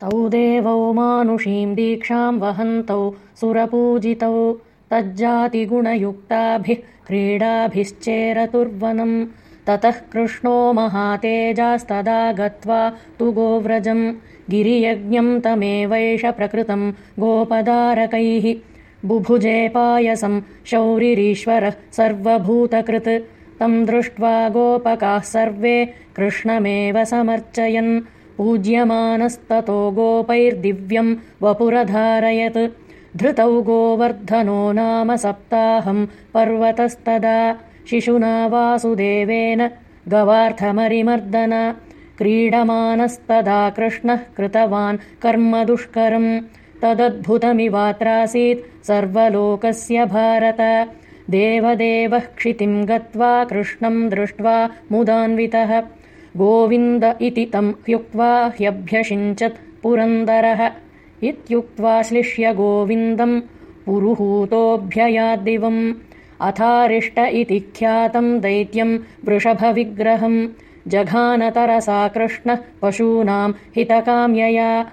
तौ देवौ मानुषीं दीक्षां वहन्तौ सुरपूजितौ तज्जातिगुणयुक्ताभिः क्रीडाभिश्चेरतुर्वनम्। ततः कृष्णो महातेजास्तदा गत्वा तु गोव्रजम्। गिरियज्ञम् तमेवैष प्रकृतम् गोपदारकैः। बुभुजे पायसम् शौरिरीश्वरः सर्वभूतकृत्। तम् दृष्ट्वा गोपकाः सर्वे कृष्णमेव समर्चयन् पूज्यमानस्ततो गोपैर्दिव्यम् वपुरधारयत्। धृतौ गोवर्धनो नाम सप्ताहम् पर्वतस्तदा। शिशुना वासुदेवेन गवार्थमरिमर्दन। क्रीडमानस्तदा कृष्णः कृतवान् कर्म दुष्करम्। तदद्भुतमिवात्रासीत् सर्वलोकस्य भारत। देवदेवः क्षितिम् गत्वा कृष्णम् दृष्ट्वा मुदान्वितः गोविन्द इति तम् ह्युक्त्वा ह्यभ्यषिञ्चत् पुरन्दरः। इत्युक्त्वा श्लिष्य गोविन्दम् पुरुहूतोऽभ्ययाद्दिवम् अथारिष्ट इति ख्यातम् दैत्यम् वृषभविग्रहम् जघानतरसा कृष्णः पशूनाम् हितकाम्यया